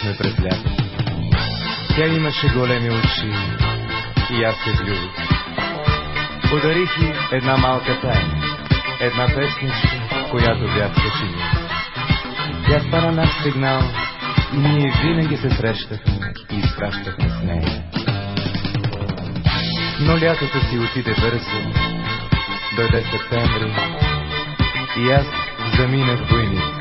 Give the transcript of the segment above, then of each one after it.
запознахме през лято. Тя имаше големи очи и аз се влюбих. Подарих и една малка тайна, една песничка, която бях съчинил. Тя стана наш сигнал и ние винаги се срещахме и изпращахме с нея. Но лятото си отиде бързо, дойде септември и аз заминах войник.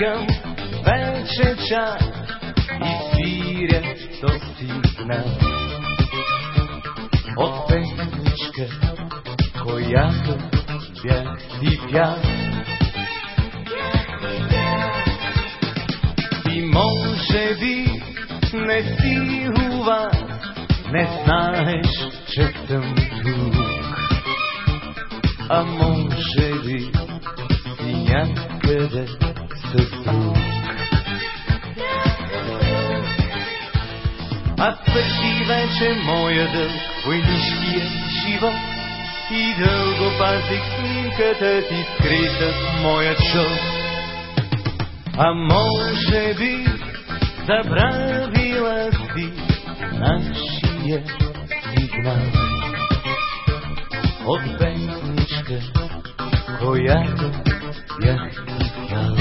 Чакам вече час и свиря до сигнал от песничка, която бях ти пял. И може би не си вас, не знаеш, че съм тук, а може би си някъде с друг. Аз свърши вече моя дълг, войнишкия живот и дълго пазих снимката ти скрита в моя чул. А може би забравила си нашия сигнал от песничка, която бях ти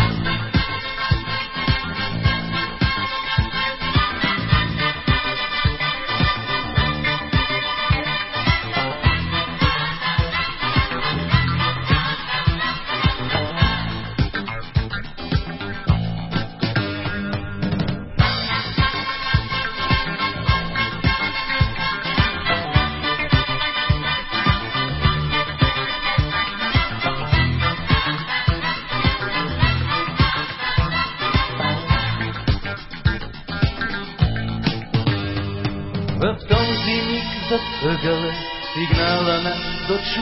сигнала на дочу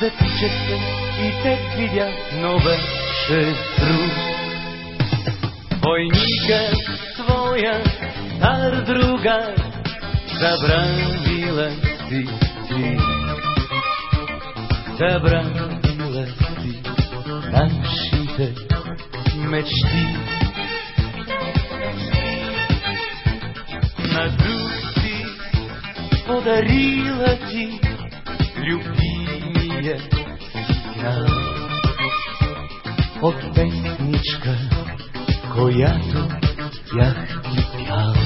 Затичах се и те видя, но беше друг. Войника своя стар друга забравила си ти. Забравила си нашите мечти. На друг си подарила ти любимия сигнал от песничка, която бях ти пял.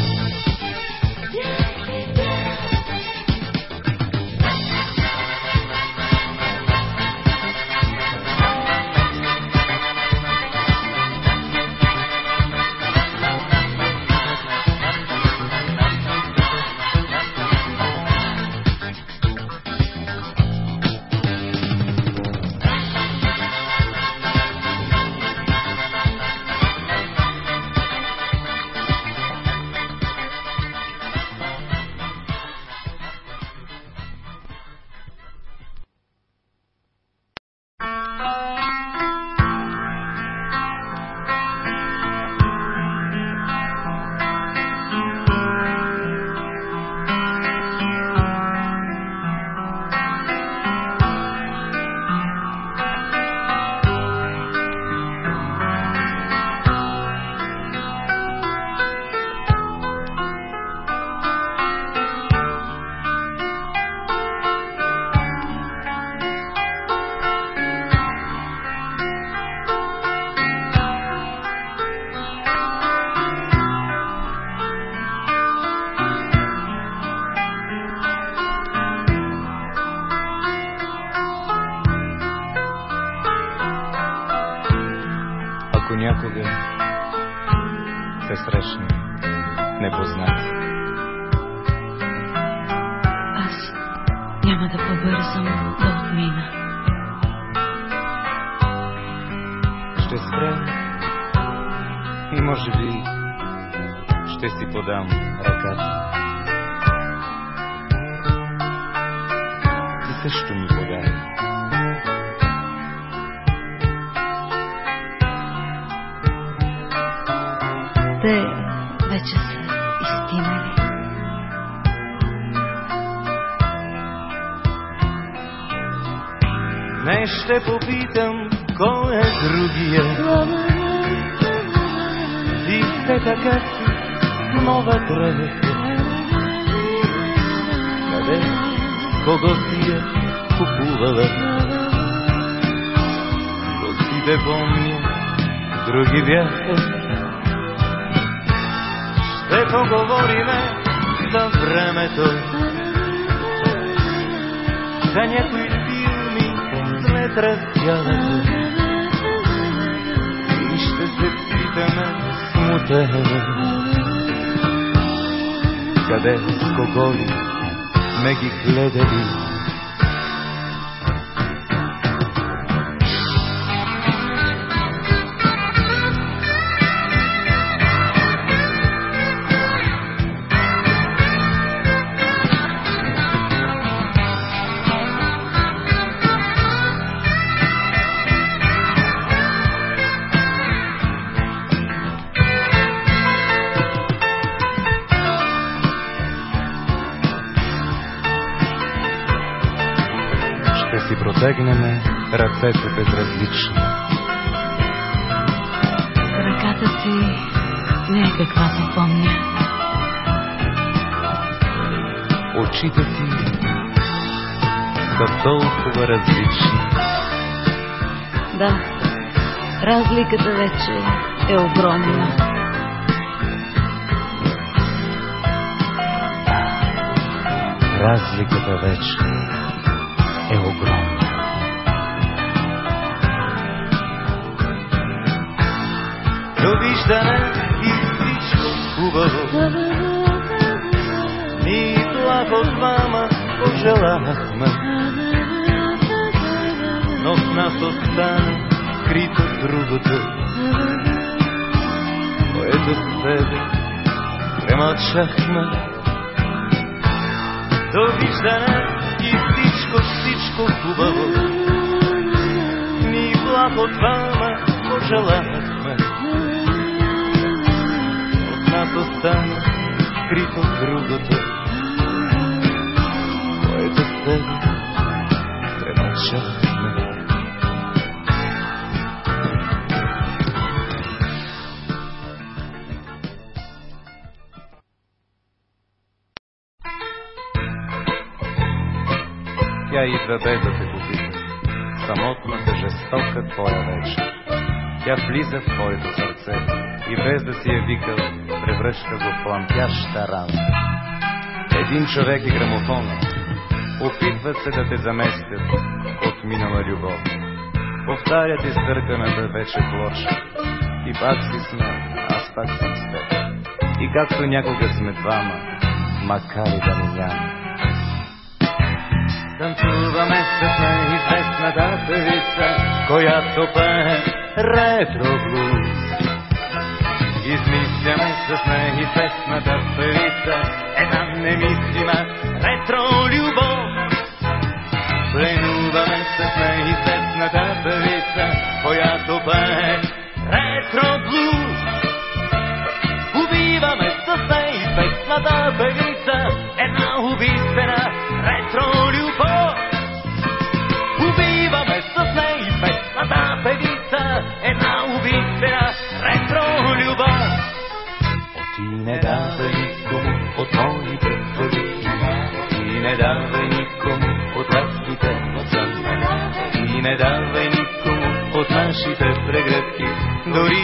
спре и може би ще си подам ръката. Ти също ми подай. Те вече са изтинали. Не ще попитам кой е другия. Ти все така си нова дреха. Къде, кого си я купувала? Гостите помня, други бяха. Ще поговориме за времето, за някои филми след раздялето. Се питаме смутено, къде с кого ли сме ги гледали. Безразлични. Ръката ти не е каквато помня. Очите ти са толкова различни. Да, разликата вече е огромна. Разликата вече Довиждане и всичко хубаво. И плахо с мама пожелахме. Но в нас остана скрито другото, което с себе премълчахме. Довиждане и всичко, всичко хубаво. Ни плахо двама пожелахме. Остана скрито другото, което с тебе премълчахме. Тя идва без да те попита. Самотната, жестока твоя вечер. Тя влиза в твоето сърце и без да си я викал, превръща го в пламтяща рана. Един човек и грамофона опитват се да те заместят от минала любов. Повтарят изтърканата вече плоча. И пак си с мен, аз пак съм с теб. И както някога сме двама, макар и да ни няма. Танцуваме с неизвестната певица, която пее ретро блуз. Измисляме с неизвестната певица една немислима ретро любов. Пленуваме с неизвестната певица,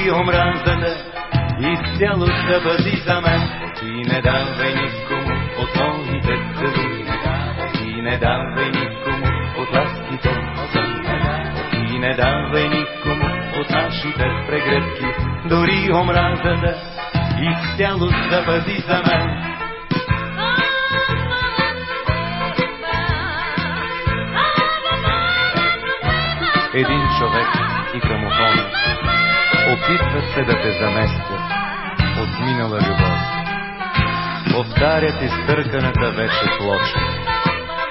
дори омразата изцяло да бъди за мен. Ти не давай никому от моите цели, ти не давай никому от ласките ти не давай никому от нашите прегръдки, дори омразата изцяло да бъди за мен. Един човек и опитват се да те заместят от минала любов. Повтарят изтърканата вече плоча.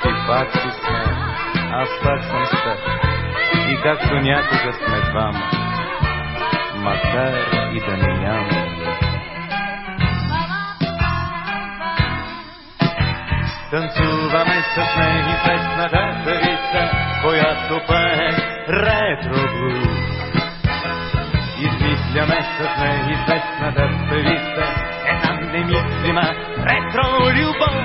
И пак си сме, аз пак съм с теб. И както някога сме двама, макар и да не няма. Танцуваме с неизвестна ветрица, която пее ретро блюз. Измисляме с неизвестната певица една немислима ретро любов.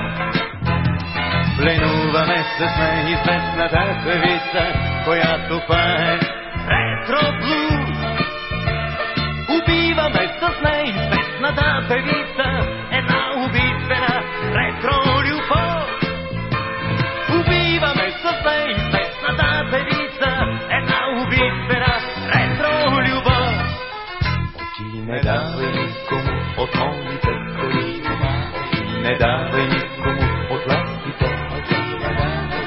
Пленуваме с неизвестната певица, която пее ретро блуз. Убиваме с неизвестната певица от моите пари, не давай никому от ластите,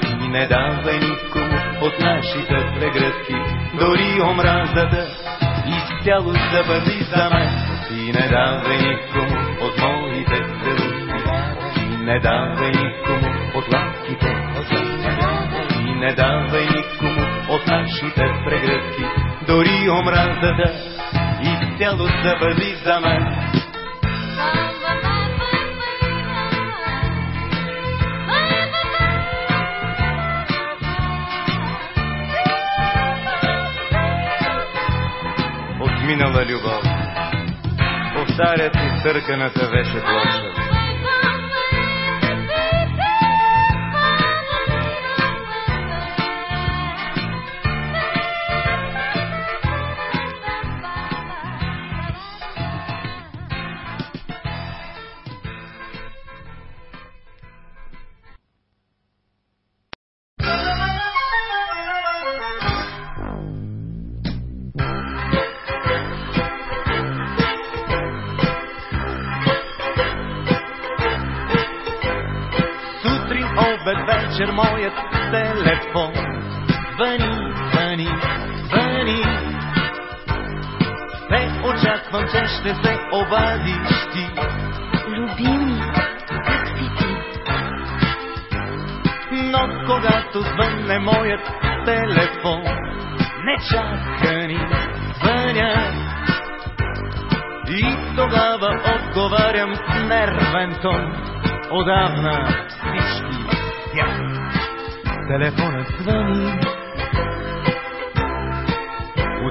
ти не давай никому от нашите прегръдки, дори омразата изцяло забави за мен. Ти не давай никому от моите цели, ти не давай никому от ласките, ти не давай никому от нашите прегръдки, дори омразата изцяло забави за мен. Любов, повтарят и търканата вече площа.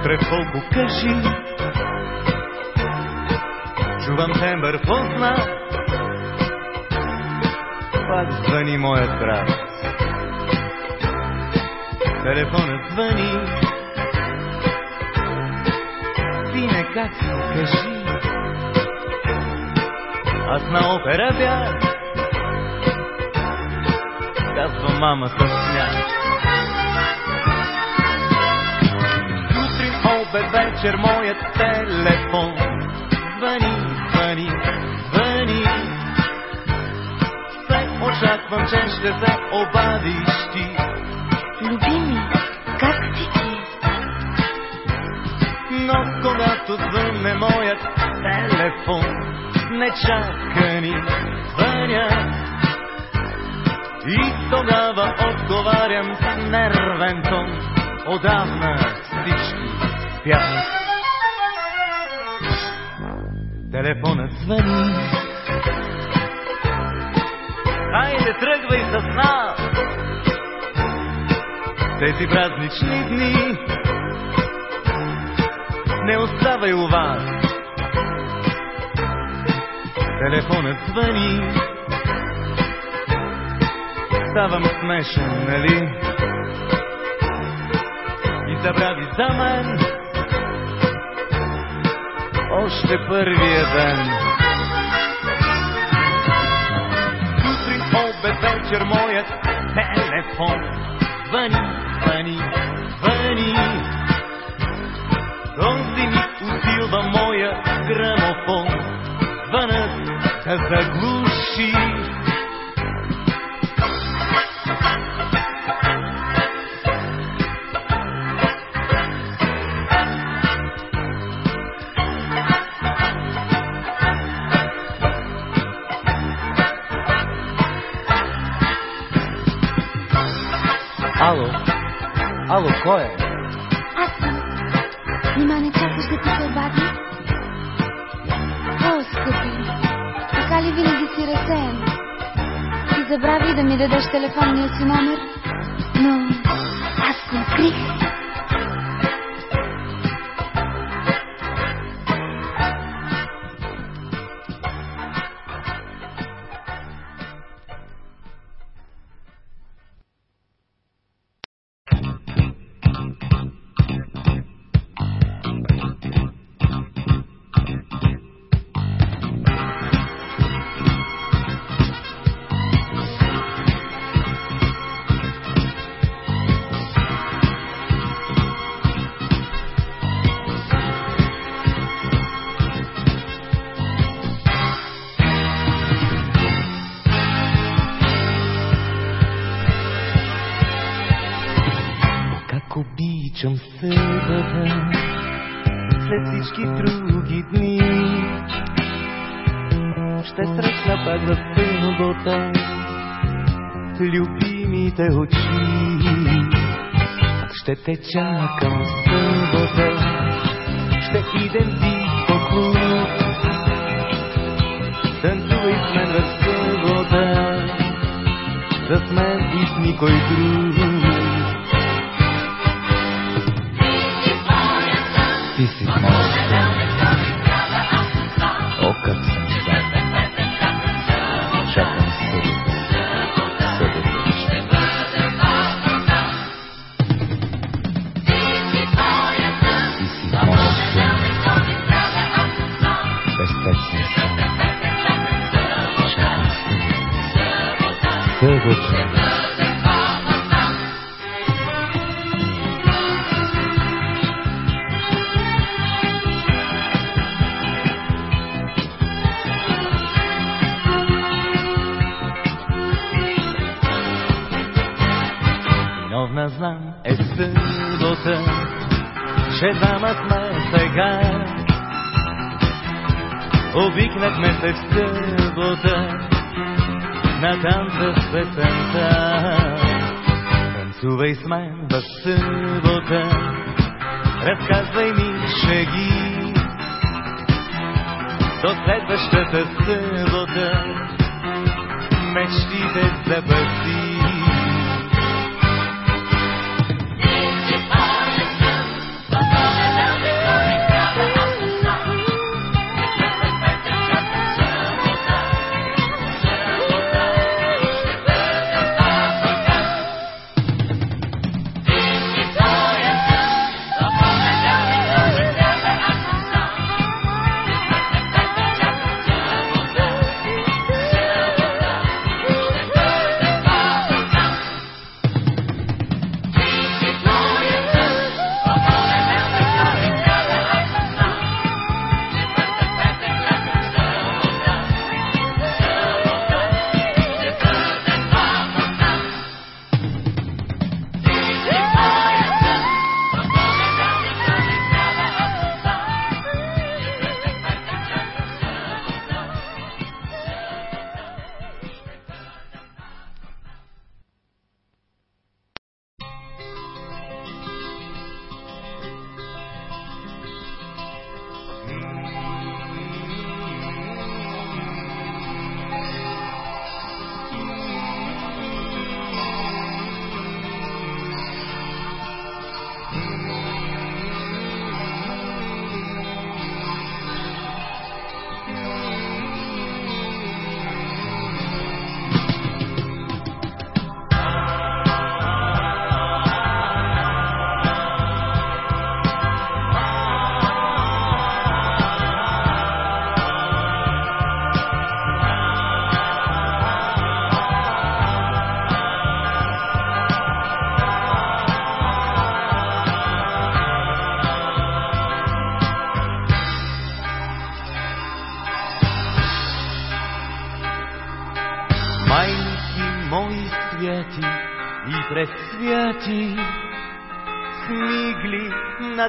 Утре колко кажи. Чувам тембър познат. Пак звъни моят брат. Телефонът звъни. Сине, как си, кажи. Аз на опера бях. Казва мама с смях. Обед, вечер, моят телефон. Звъни, звъни, звъни. Все очаквам, че ще се обадиш ти. Любими, как си ти? Но когато звънне моят телефон, не чака ни звъня. И тогава отговарям с нервен тон, отдавна всички спят. Телефонът звъни. Хайде, тръгвай с нас! Тези празнични дни не оставай у вас. Телефонът звъни. Ставам смешен, нали? И забрави за мен още първия ден. Сутрин, обед, вечер, моят телефон звъни, звъни, звъни. Този ми усилва моя грамофон. Звънът да заглуши. Кой е? Аз съм. Нима не чакаш да ти се обади? О, скъпи, така ли винаги си разсеян? Ти забрави да ми дадеш телефонния си номер, обичам събота след всички други дни. Ще срещна пак в събота любимите очи. Ще те чакам събота, ще идем ти по клуб. Танцувай с мен в събота, с мен и с никой друг. Ти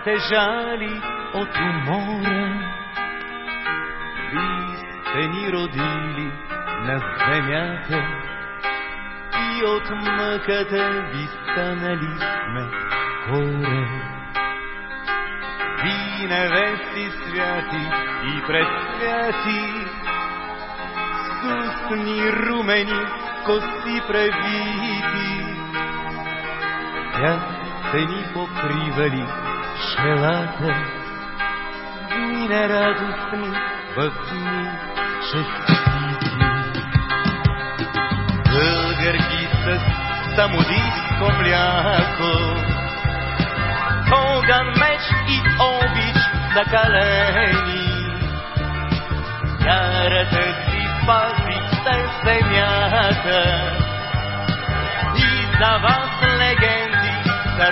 натежали от умора. Ви сте ни родили на земята и от мъката ви станали сме хора. Ви невести святи и пресвяти, устни румени, коси превити. Тя се ни покривали шелата, дни нерадостни в дни честити. Българки с самодийско мляко, огън, меч и обич закалени. Вярата си пази се земята и за вас легенди са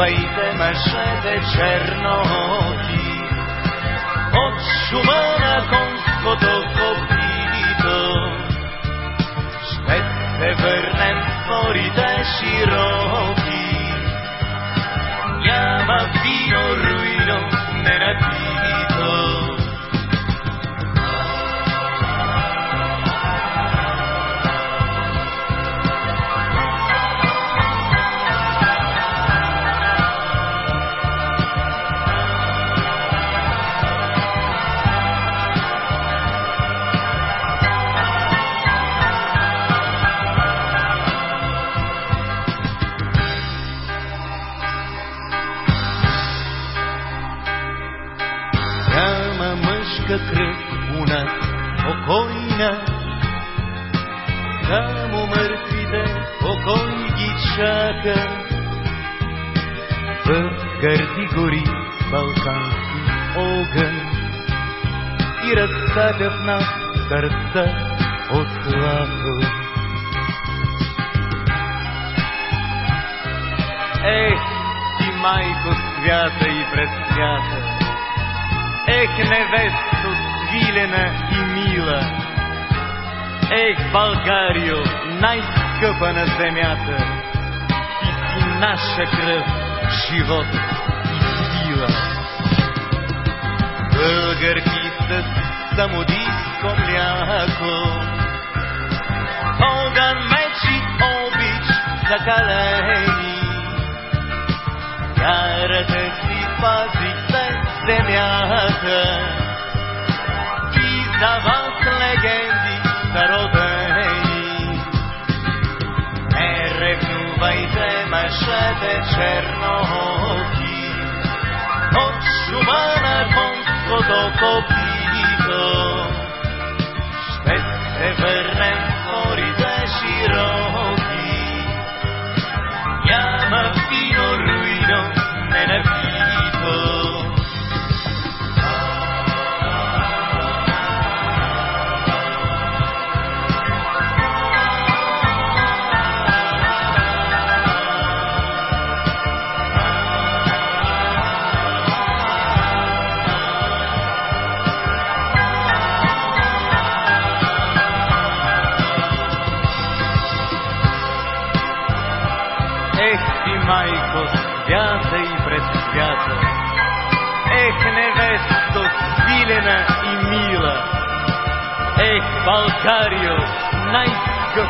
ревнувайте мъжете черноти от шума на конското копито. Ще се върнем в морите широки. Няма вино руино не напито. У нас покойна, само мъртвите покой ги чака. В гърди гори балкански огън и разтапя в нас сърца от злато. Ех, ти майко свята и пресвята, Ех, невесто свилена и мила, Ех, Българио, най-скъпа на земята, Ти си наша кръв, живот и сила. Българки с самодийско мляко, огън, меч и обич закалени, Вярата си пазихте земята. и за вас легенди са родени. Не ревнувайте мъжете черноки от шума на конското копито.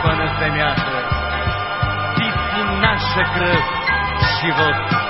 Най-скъпа на земята, Ти си наша кръв, живот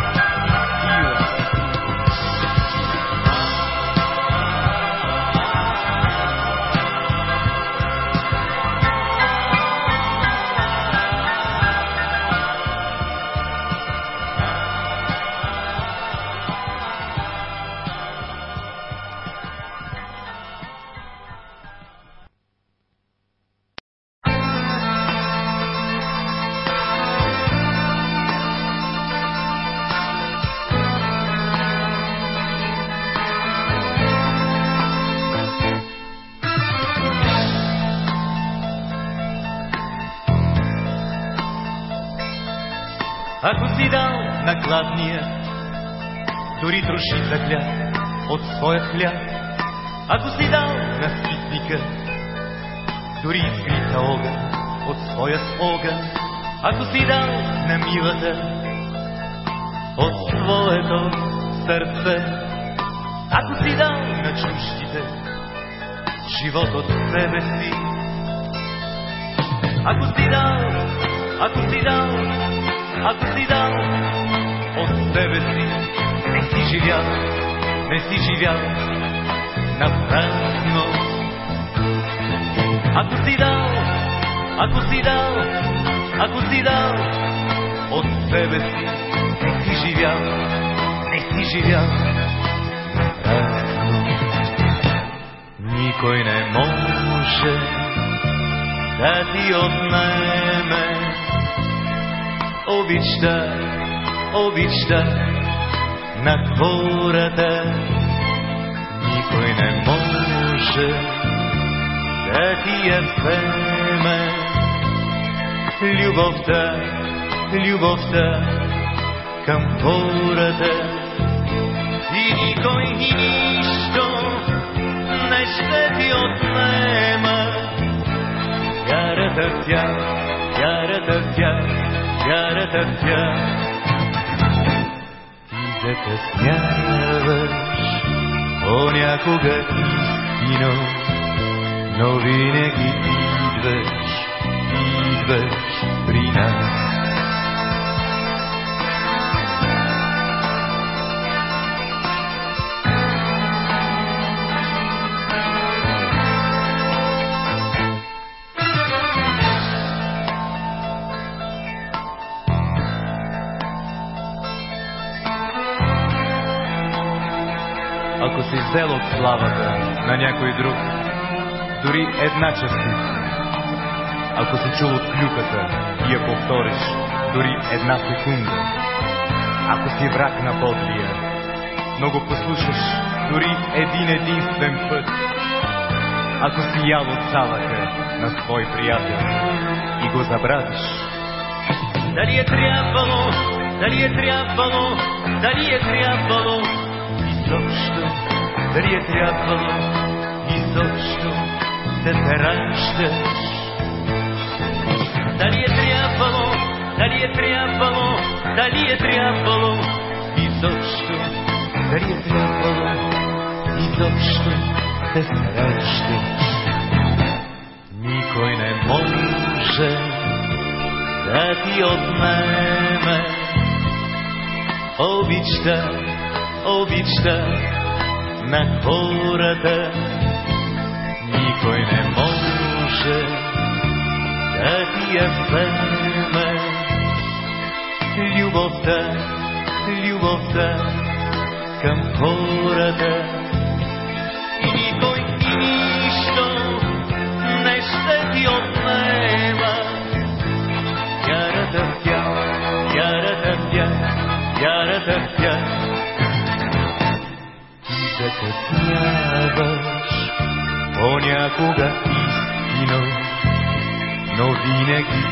ако си дал на ситника, дори изгрита огън от своят огън, ако си дал на милата от своето сърце, ако си дал на чуждите живот от себе си, ако си дал, ако си дал, ако си дал от себе си, не си живял, не си живял, на празно. Ако си дал, ако си дал, ако си дал от себе си, не си живял. Никой не може да ти отнеме обичта, обичта на хората. Никой не може да ти я вземе. Любовта, любовта към хората. И никой и нищо не ще ти отнема. Вярата тя, вярата тя, вярата тя. Ти закъсняваш, понякога истино, но винаги идваш, идваш при нас. Взел от славата на някой друг, дори една частица, ако си чул от клюката и я повториш дори една секунда, ако си враг на подлия, но го послушаш дори един единствен път, ако си ял от салата на свой приятел и го забравиш, дали е трябвало, дали е трябвало, дали е трябвало, изобщо, дали е трябвало, изобщо да се раждаш. Дали е трябвало, дали е трябвало, дали е трябвало, изобщо, дали е трябвало, изобщо да се раждаш. Никой не може да ти отнеме обичта, обичта на хората. Никой не може да ти я вземе. Любовта, любовта към хората. И никой и нищо не ще ти отнема. Вярата в тя, вярата в тя, вярата в тя. Ти закъсняваш понякога истино, но винаги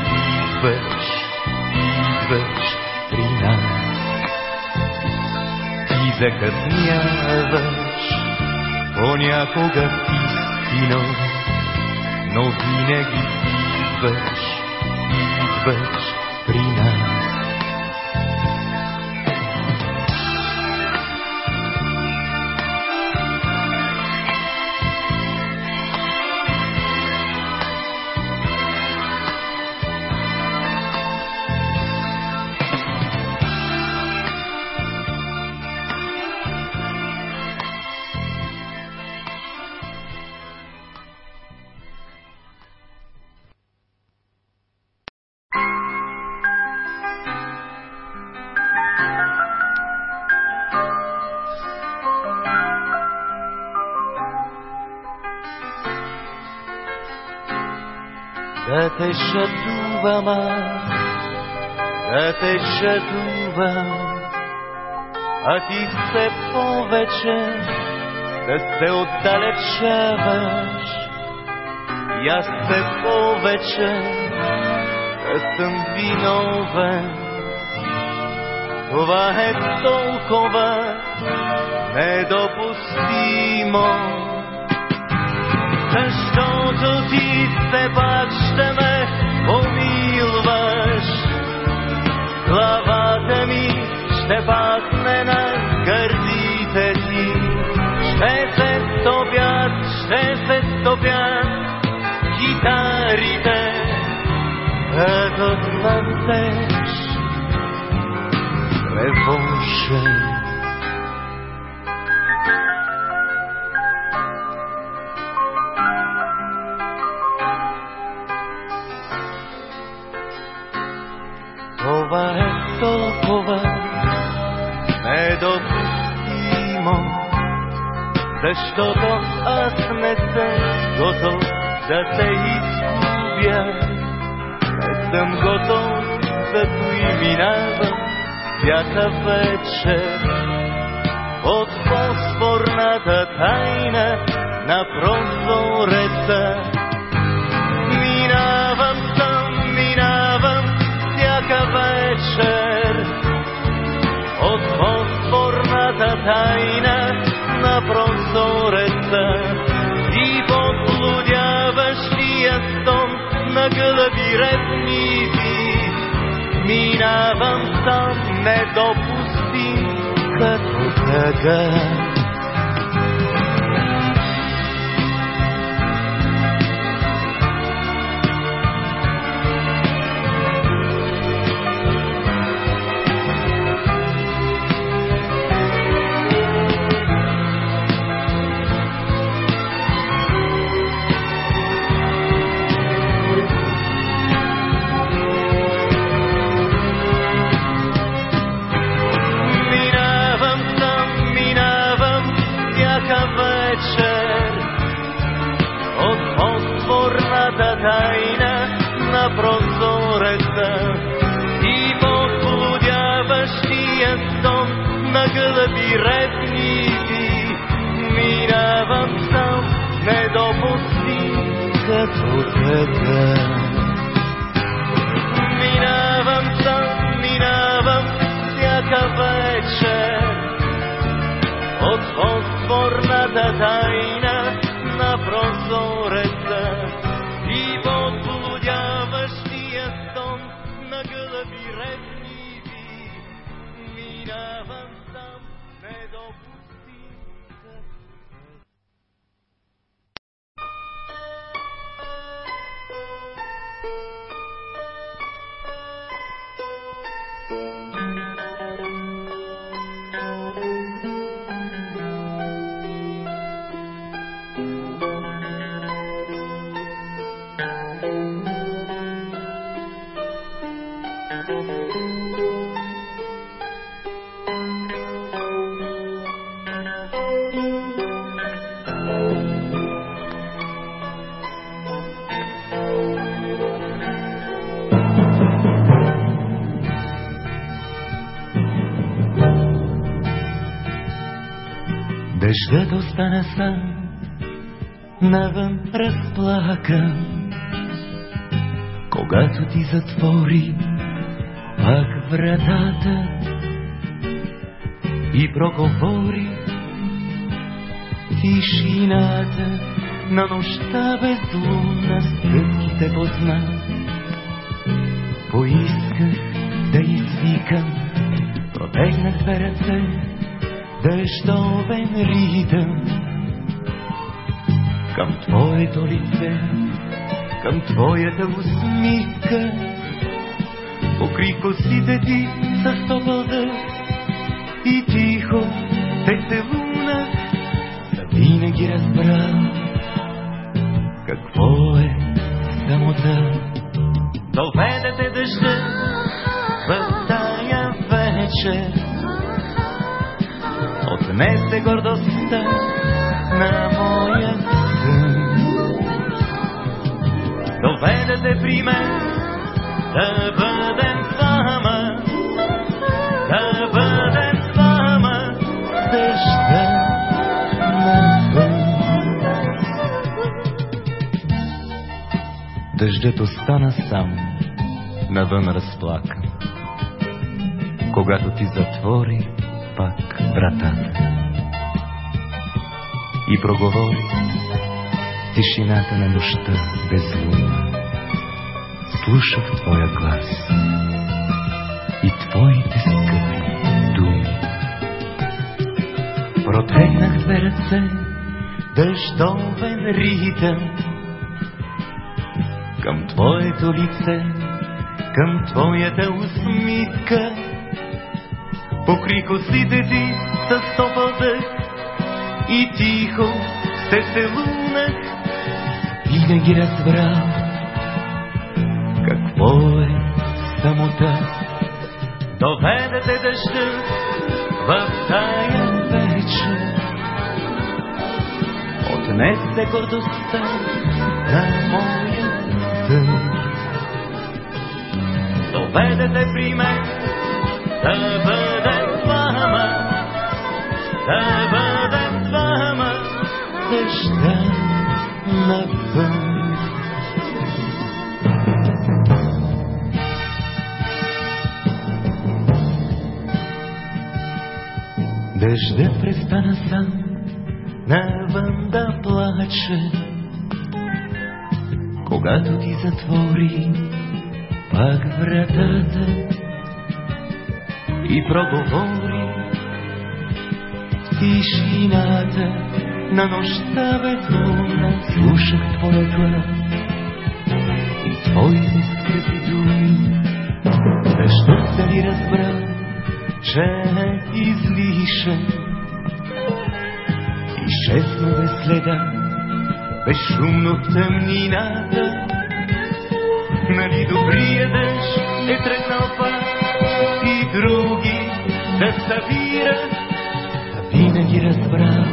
идваш, идваш при нас. Ти закъсняваш понякога истино, но винаги идваш, идваш Шатувам аз, да те шатувам, а ти все повече да се отдалечаваш. И аз все повече да съм виновен. Това е толкова недопустимо. Защото ти все пак гитарите этот мандеж тревожен. Това е толкова недопустимо, защото аз не да те изгубя. Не съм готов да и минавам всяка вечер от фосфорната тайна на прозореца. Минавам съм, минавам всяка вечер от фосфорната тайна на прозореца на гълъби редници. Минавам сам недопустим като тъга. Разплакан. Когато ти затвори пак вратата и проговори тишината на нощта безлунна стъпките позна. Поисках да извикам, протегнах две ръце, дъждовен ритъм към твоето лице, към твоята усмивка. Покри косите ти с топъл и тихо те целунах, да винаги разбра при мен да бъдем двама, да бъдем двама, дъжда навън. Дъждът остана сам, навън разплакан. Когато ти затвори пак вратата и проговори тишината на нощта безлунна. Слушах твоя глас и твоите скъпи думи. Протегнах две ръце, дъждовен ритъм към твоето лице, към твоята усмивка покри косите ти с топъл и тихо се целунах. Винаги разбрал какво е самота. Доведете дъжда в тая вечер. донесе гордостта на моя тъм. Доведете при мен да бъдем двама, да бъдем двама, дъжда навън. Дъжда престана сам навън да плаче, когато ти затвори пак вратата и проговори тишината на нощта бетона. Слушах твоя глас и твоите скрити думи, защо се ли разбрал, че е излишен. Изчезна без следа, безшумно в тъмнината. Нали добрия дъжд е тръгнал пак и други да събират, а винаги разбрал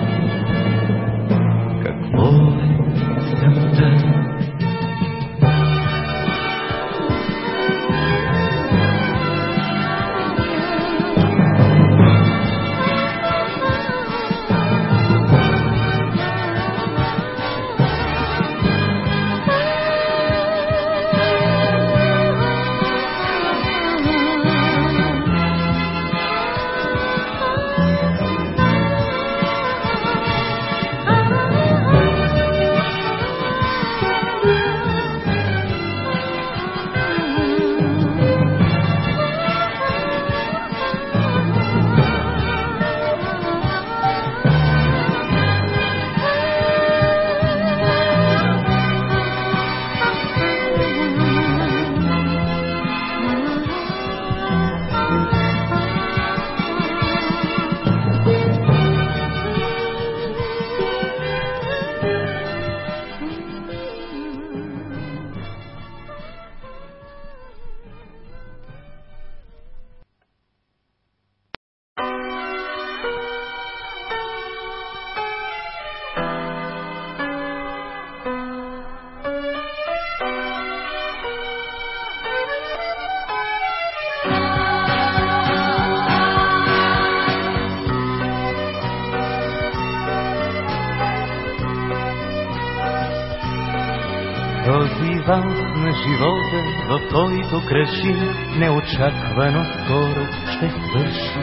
валс на живота, в който кръши, неочаквано скоро ще свърши.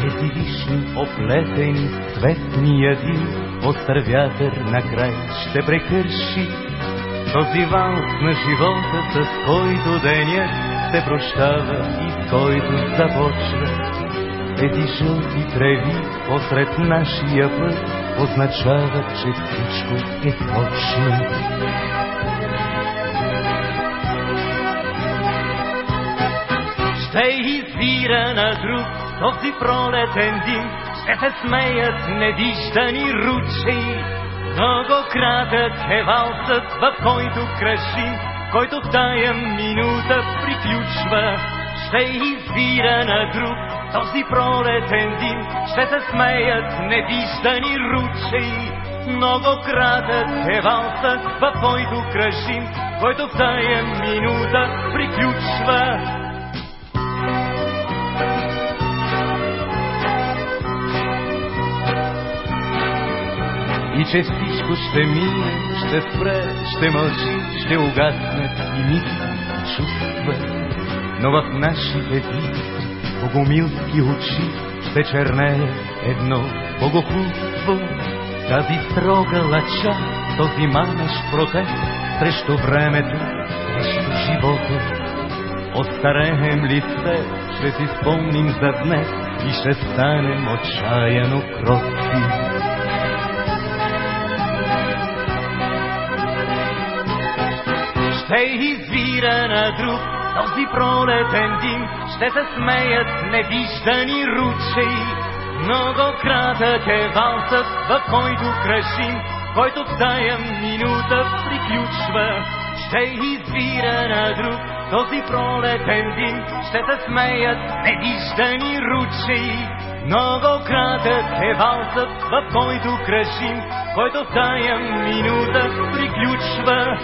Тези вишни, оплетени с цветни яди, остър вятър накрай ще прекърши. Този валс на живота, с който денят се прощава и с който започва. Тези жълти треви посред нашия път означават, че всичко е точно. Ще извира на друг този пролетен дим, ще се смеят невиждани ручей. Много кратък е валсът, в който кръши, който в тая минута приключва. Ще извира на друг този пролетен дим, ще се смеят невиждани ручей. Много кратък е валсът, в който кръжим, който в тая минута приключва. И че всичко ще мине, ще спре, ще мълчи, ще угасне и мисли, и чувства. Но в нашите дни, богомилски очи, ще чернее едно богохулство. Тази строга лъча, този манеш протест срещу времето, срещу живота. Остареем ли се, ще си спомним за днес и ще станем отчаяно кротки. Ще извира на друг този пролетен дим, ще се смеят невиждани ручей. Много кратък е валсът, в който кръжим, който в тая минута приключва. Ще извира на друг този пролетен дим, ще се смеят невиждани ручей. Много кратък е валсът, в който кръжим, който тая минута приключва.